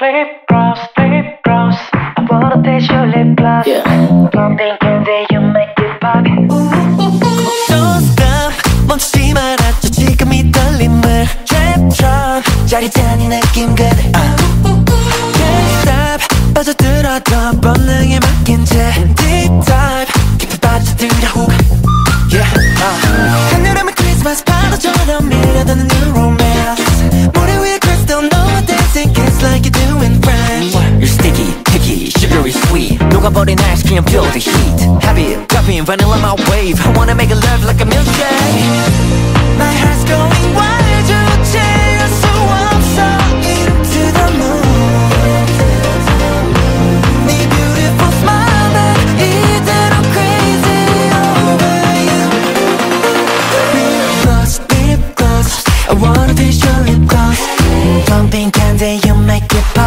Lip gloss, lip gloss. I wanna taste your lip gloss. Yeah. Something can say you make it pop. Don't stop 멈추지 말아줘 지금 이 떨림을 Trap drop 짜릿한 이 느낌 그대 Can't stop 빠져들어도 본능에 맡긴 채 Deep dive 깊이 빠져들어 훅 Yeah uh. 하늘하면 크리스마스 파도처럼 밀려드는 romance 버린 ice cream, feel the heat Heavy, coffee, vanilla my wave I wanna make love like a milkshake My heart's going wild 주체할 수 없어 Into the moon 네 beautiful smile 난 이대로 crazy over you Lip gloss, lip gloss I wanna taste your lip gloss Pumping candy, you make it pop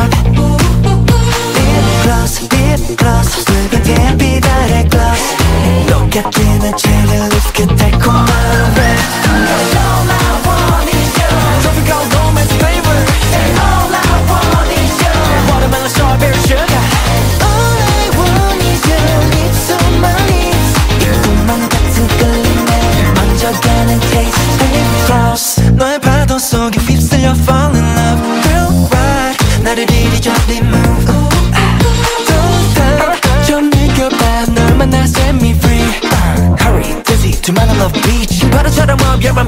너의 파도 속에 휩쓸려 fall in love Real right 나를 이리 저리 move Don't stop 좀 느껴봐 널 만나 set me free Hurry dizzy to my love beach 바다처럼 up, you're my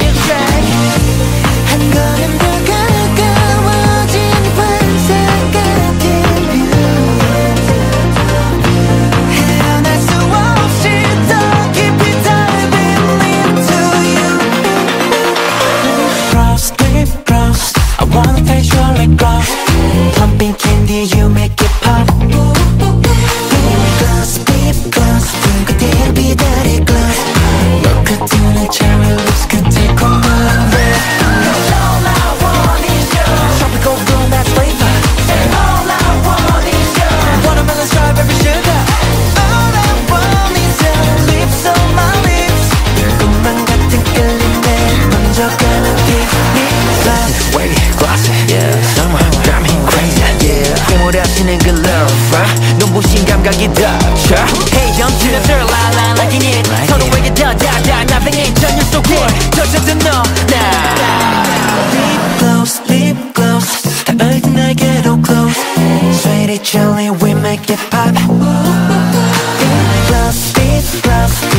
정신 감각이 닥쳐. Hey don't you turn la la liking it 서로에게 다다다 nothing ain't done. You're so cool 젖어든 너나. Lip gloss lip gloss 다 알듯 날개로 close. Sweetie jelly we make it pop. Deep love, deep love.